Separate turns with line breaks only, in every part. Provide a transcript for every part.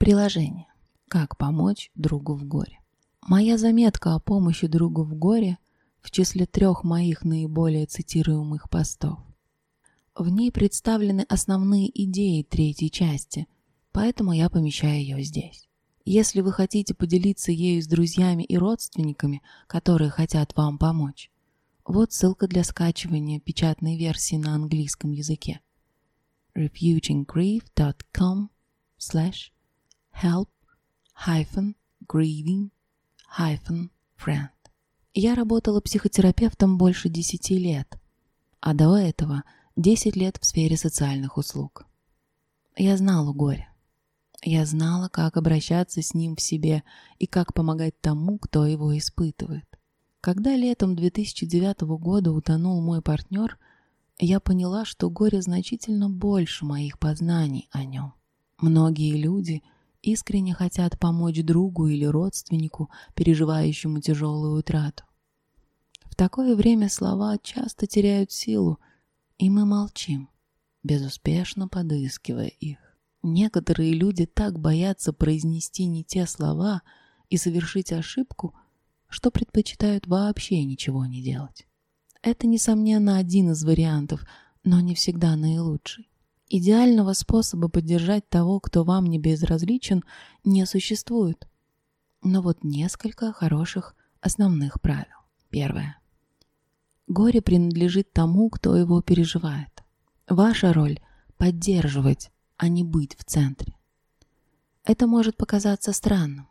Приложение. Как помочь другу в горе. Моя заметка о помощи другу в горе в числе трех моих наиболее цитируемых постов. В ней представлены основные идеи третьей части, поэтому я помещаю ее здесь. Если вы хотите поделиться ею с друзьями и родственниками, которые хотят вам помочь, вот ссылка для скачивания печатной версии на английском языке. refuginggrief.com slash help hyphen grieving hyphen friend. Я работала психотерапевтом больше 10 лет, а до этого 10 лет в сфере социальных услуг. Я знала горе. Я знала, как обращаться с ним в себе и как помогать тому, кто его испытывает. Когда летом 2009 года утонул мой партнер, я поняла, что горе значительно больше моих познаний о нем. Многие люди искренне хотят помочь другу или родственнику, переживающему тяжелую утрату. В такое время слова часто теряют силу, и мы молчим, безуспешно подыскивая их. Некоторые люди так боятся произнести не те слова и совершить ошибку, что предпочитают вообще ничего не делать. Это, несомненно, один из вариантов, но не всегда наилучший. Идеального способа поддержать того, кто вам не безразличен, не существует. Но вот несколько хороших основных правил. Первое. Горе принадлежит тому, кто его переживает. Ваша роль – поддерживать, а не быть в центре. Это может показаться странным.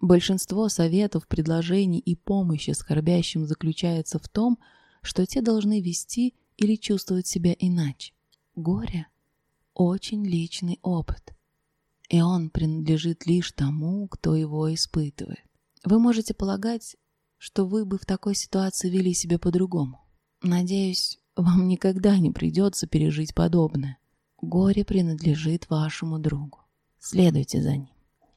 Большинство советов, предложений и помощи скорбящим заключается в том, что те должны вести или чувствовать себя иначе. Горе – очень личный опыт, и он принадлежит лишь тому, кто его испытывает. Вы можете полагать, что вы бы в такой ситуации вели себя по-другому. Надеюсь, вам никогда не придется пережить подобное. Горе принадлежит вашему другу. Следуйте за ним.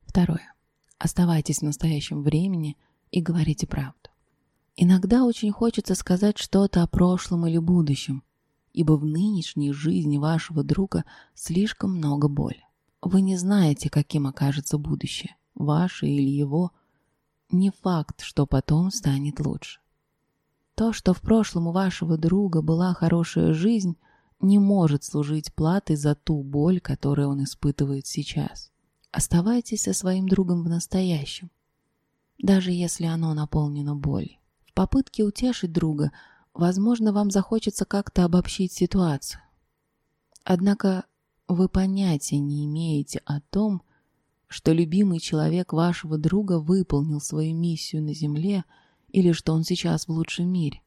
Второе. Оставайтесь в настоящем времени и говорите правду. Иногда очень хочется сказать что-то о прошлом или будущем, ибо в нынешней жизни вашего друга слишком много боли. Вы не знаете, каким окажется будущее, ваше или его. Не факт, что потом станет лучше. То, что в прошлом у вашего друга была хорошая жизнь, не может служить платой за ту боль, которую он испытывает сейчас. Оставайтесь со своим другом в настоящем, даже если оно наполнено болью. В попытке утешить друга, возможно, вам захочется как-то обобщить ситуацию. Однако вы понятия не имеете о том, что любимый человек вашего друга выполнил свою миссию на Земле или что он сейчас в лучшем мире.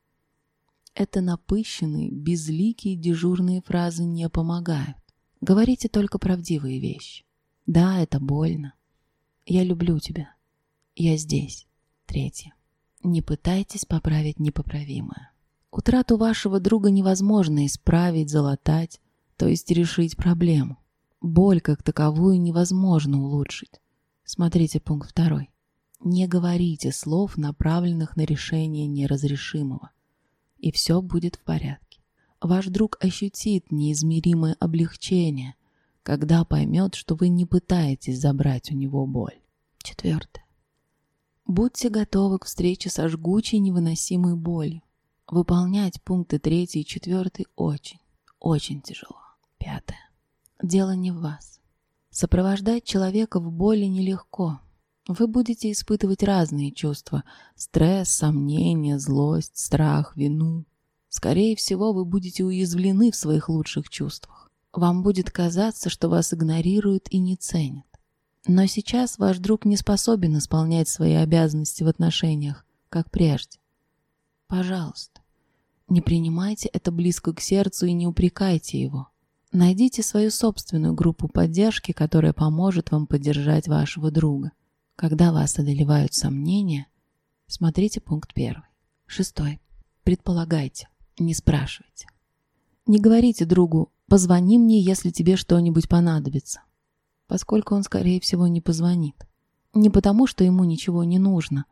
Это напыщенные, безликие дежурные фразы не помогают. Говорите только правдивые вещи. Да, это больно. Я люблю тебя. Я здесь. Третье. Не пытайтесь поправить непоправимое. Утрату вашего друга невозможно исправить, залатать, то есть решить проблему. Боль как таковую невозможно улучшить. Смотрите пункт второй. Не говорите слов, направленных на решение неразрешимого и все будет в порядке. Ваш друг ощутит неизмеримое облегчение, когда поймет, что вы не пытаетесь забрать у него боль. Четвертое. Будьте готовы к встрече со жгучей невыносимой болью. Выполнять пункты третий и четвертый очень, очень тяжело. Пятое. Дело не в вас. Сопровождать человека в боли нелегко. Вы будете испытывать разные чувства – стресс, сомнения, злость, страх, вину. Скорее всего, вы будете уязвлены в своих лучших чувствах. Вам будет казаться, что вас игнорируют и не ценят. Но сейчас ваш друг не способен исполнять свои обязанности в отношениях, как прежде. Пожалуйста, не принимайте это близко к сердцу и не упрекайте его. Найдите свою собственную группу поддержки, которая поможет вам поддержать вашего друга. Когда вас одолевают сомнения, смотрите пункт первый. Шестой. Предполагайте, не спрашивайте. Не говорите другу «позвони мне, если тебе что-нибудь понадобится», поскольку он, скорее всего, не позвонит. Не потому, что ему ничего не нужно,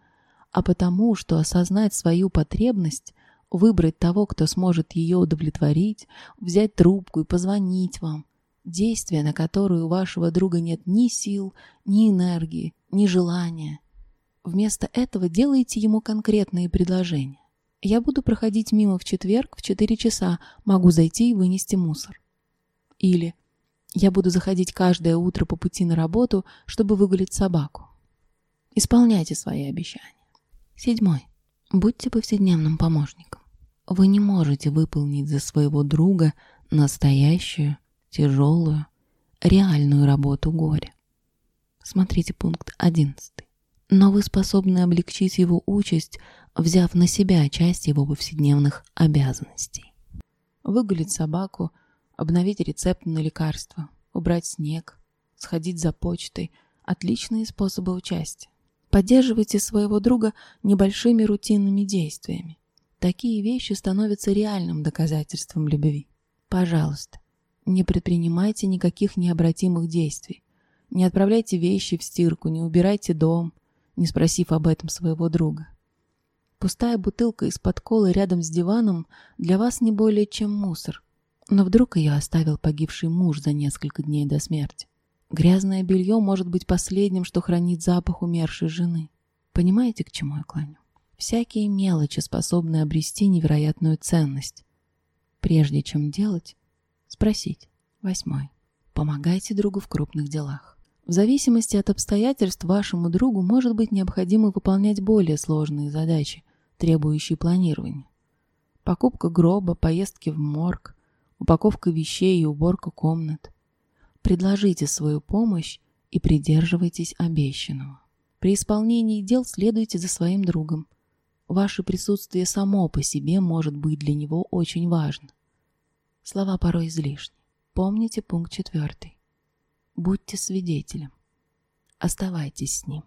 а потому, что осознать свою потребность, выбрать того, кто сможет ее удовлетворить, взять трубку и позвонить вам, Действие, на которое у вашего друга нет ни сил, ни энергии, ни желания. Вместо этого делайте ему конкретные предложения. Я буду проходить мимо в четверг в 4 часа, могу зайти и вынести мусор. Или я буду заходить каждое утро по пути на работу, чтобы выгулить собаку. Исполняйте свои обещания. Седьмой. Будьте повседневным помощником. Вы не можете выполнить за своего друга настоящую, тяжелую, реальную работу горя. Смотрите пункт 11. Но вы способны облегчить его участь, взяв на себя часть его повседневных обязанностей. Выгулить собаку, обновить рецепт на лекарство, убрать снег, сходить за почтой – отличные способы участия. Поддерживайте своего друга небольшими рутинными действиями. Такие вещи становятся реальным доказательством любви. Пожалуйста, не предпринимайте никаких необратимых действий. Не отправляйте вещи в стирку, не убирайте дом, не спросив об этом своего друга. Пустая бутылка из-под колы рядом с диваном для вас не более чем мусор. Но вдруг ее оставил погибший муж за несколько дней до смерти. Грязное белье может быть последним, что хранит запах умершей жены. Понимаете, к чему я клоню? Всякие мелочи способны обрести невероятную ценность. Прежде чем делать, спросить. Восьмой. Помогайте другу в крупных делах. В зависимости от обстоятельств вашему другу может быть необходимо выполнять более сложные задачи, требующие планирования. Покупка гроба, поездки в морг, упаковка вещей и уборка комнат. Предложите свою помощь и придерживайтесь обещанного. При исполнении дел следуйте за своим другом. Ваше присутствие само по себе может быть для него очень важно. Слова порой излишни. Помните пункт четвертый. Будьте свидетелем. Оставайтесь с ним.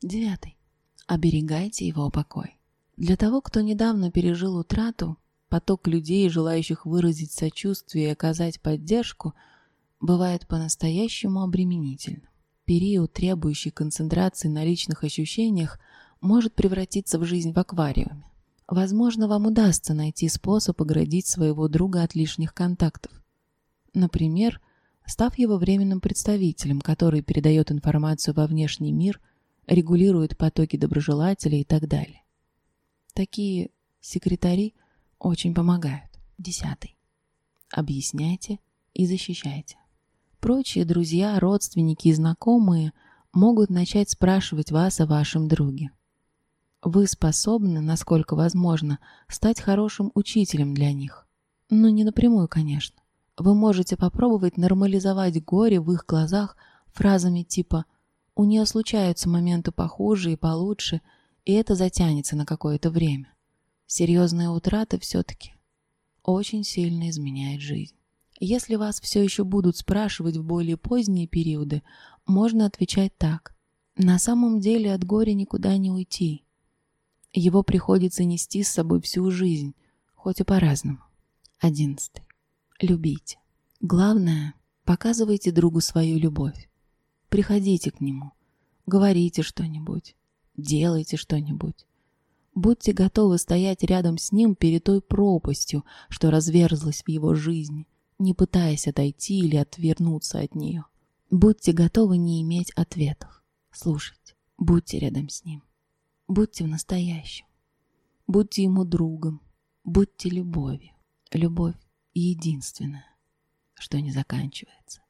Девятый. Оберегайте его покой. Для того, кто недавно пережил утрату, поток людей, желающих выразить сочувствие и оказать поддержку – бывает по-настоящему обременительным. Период, требующий концентрации на личных ощущениях, может превратиться в жизнь в аквариуме. Возможно, вам удастся найти способ оградить своего друга от лишних контактов. Например, став его временным представителем, который передает информацию во внешний мир, регулирует потоки доброжелателей и так далее. Такие секретари очень помогают. Десятый. Объясняйте и защищайте. Прочие друзья, родственники и знакомые могут начать спрашивать вас о вашем друге. Вы способны, насколько возможно, стать хорошим учителем для них. Но не напрямую, конечно. Вы можете попробовать нормализовать горе в их глазах фразами типа «У нее случаются моменты похуже и получше, и это затянется на какое-то время». Серьезная утрата все-таки очень сильно изменяет жизнь. Если вас все еще будут спрашивать в более поздние периоды, можно отвечать так. На самом деле от горя никуда не уйти. Его приходится нести с собой всю жизнь, хоть и по-разному. Одиннадцатый. Любите. Главное, показывайте другу свою любовь. Приходите к нему, говорите что-нибудь, делайте что-нибудь. Будьте готовы стоять рядом с ним перед той пропастью, что разверзлась в его жизни, не пытаясь отойти или отвернуться от нее. Будьте готовы не иметь ответов. Слушать. Будьте рядом с ним. Будьте в настоящем. Будьте ему другом. Будьте любовью. Любовь единственная, что не заканчивается.